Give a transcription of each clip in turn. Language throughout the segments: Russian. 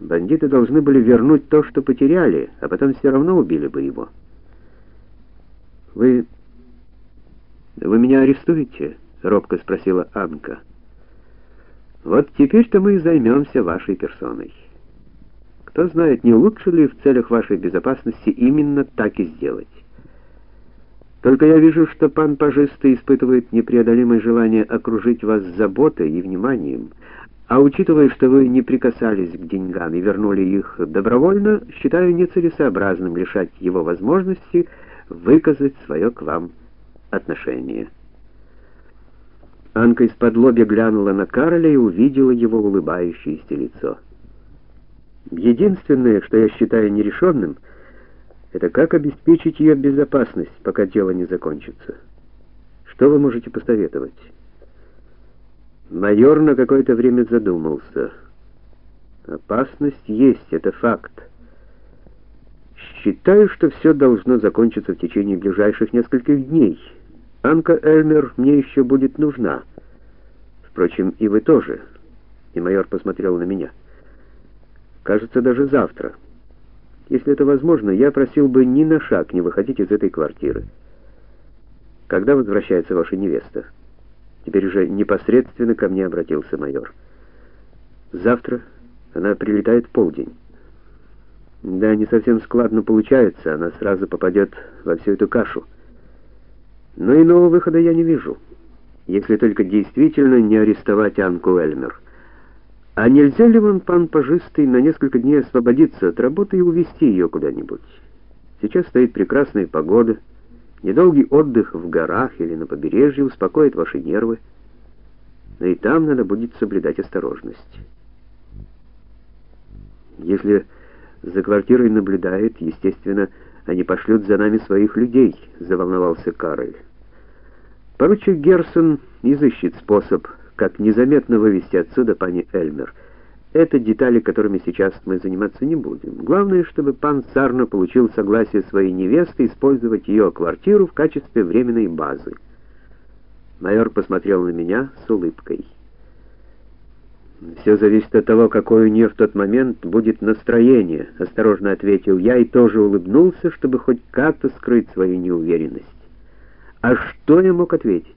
Бандиты должны были вернуть то, что потеряли, а потом все равно убили бы его. Вы вы меня арестуете? робко спросила Анка. Вот теперь-то мы и займемся вашей персоной. Кто знает, не лучше ли в целях вашей безопасности именно так и сделать. Только я вижу, что пан Пажистый испытывает непреодолимое желание окружить вас заботой и вниманием, а учитывая, что вы не прикасались к деньгам и вернули их добровольно, считаю нецелесообразным лишать его возможности выказать свое к вам отношение. Анка из-под лобья глянула на Кароля и увидела его улыбающееся лицо. Единственное, что я считаю нерешенным, это как обеспечить ее безопасность, пока дело не закончится. Что вы можете посоветовать? Майор на какое-то время задумался. Опасность есть, это факт. Считаю, что все должно закончиться в течение ближайших нескольких дней. Анка Эльмер мне еще будет нужна. Впрочем, и вы тоже. И майор посмотрел на меня. Кажется, даже завтра. Если это возможно, я просил бы ни на шаг не выходить из этой квартиры. Когда возвращается ваша невеста? Теперь уже непосредственно ко мне обратился майор. Завтра она прилетает в полдень. Да, не совсем складно получается, она сразу попадет во всю эту кашу. Но иного выхода я не вижу, если только действительно не арестовать Анку Эльмер. А нельзя ли вам, пан Пожистый, на несколько дней освободиться от работы и увезти ее куда-нибудь? Сейчас стоит прекрасная погода, Недолгий отдых в горах или на побережье успокоит ваши нервы, но и там надо будет соблюдать осторожность. Если за квартирой наблюдает, естественно, они пошлют за нами своих людей, заволновался Карл. Поручик Герсон изыщет способ, как незаметно вывести отсюда пани Эльмер. Это детали, которыми сейчас мы заниматься не будем. Главное, чтобы пан Сарно получил согласие своей невесты использовать ее квартиру в качестве временной базы. Майор посмотрел на меня с улыбкой. «Все зависит от того, какое у нее в тот момент будет настроение, осторожно ответил я и тоже улыбнулся, чтобы хоть как-то скрыть свою неуверенность. А что я мог ответить?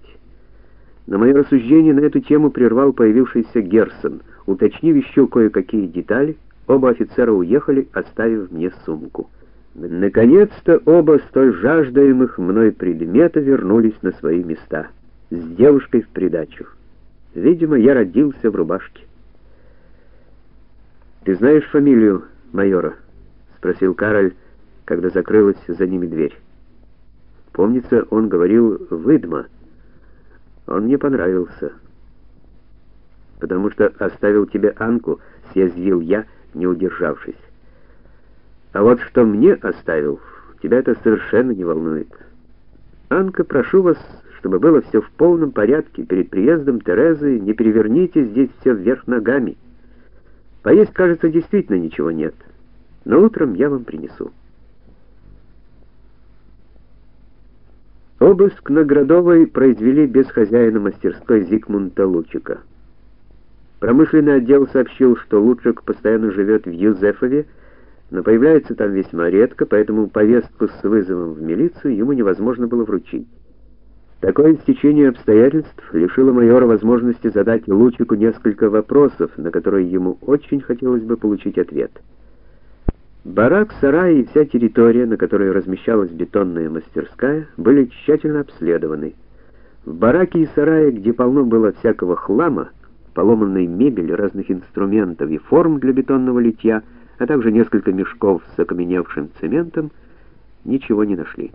На мое рассуждение на эту тему прервал появившийся Герсон. Уточнив еще кое-какие детали, оба офицера уехали, оставив мне сумку. Наконец-то оба столь жаждаемых мной предмета вернулись на свои места, с девушкой в придачу. Видимо, я родился в рубашке. «Ты знаешь фамилию майора?» — спросил Кароль, когда закрылась за ними дверь. Помнится, он говорил «Выдма». Он мне понравился потому что оставил тебе Анку, съязвил я, не удержавшись. А вот что мне оставил, тебя это совершенно не волнует. Анка, прошу вас, чтобы было все в полном порядке перед приездом Терезы, не переверните здесь все вверх ногами. Поесть, кажется, действительно ничего нет. Но утром я вам принесу. Обыск на Градовой произвели без хозяина мастерской Зигмунда Лучика. Промышленный отдел сообщил, что Лучик постоянно живет в Юзефове, но появляется там весьма редко, поэтому повестку с вызовом в милицию ему невозможно было вручить. Такое стечение обстоятельств лишило майора возможности задать Лучику несколько вопросов, на которые ему очень хотелось бы получить ответ. Барак, сарай и вся территория, на которой размещалась бетонная мастерская, были тщательно обследованы. В бараке и сарае, где полно было всякого хлама, поломанной мебели, разных инструментов и форм для бетонного литья, а также несколько мешков с окаменевшим цементом, ничего не нашли.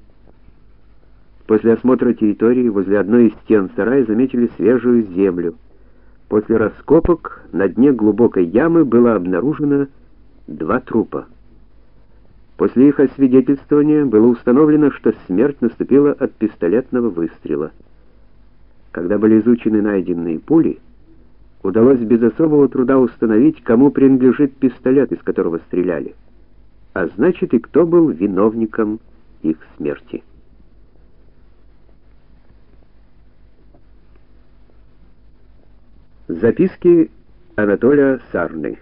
После осмотра территории возле одной из стен сарая заметили свежую землю. После раскопок на дне глубокой ямы было обнаружено два трупа. После их освидетельствования было установлено, что смерть наступила от пистолетного выстрела. Когда были изучены найденные пули, удалось без особого труда установить, кому принадлежит пистолет, из которого стреляли, а значит и кто был виновником их смерти. Записки Анатолия Сарны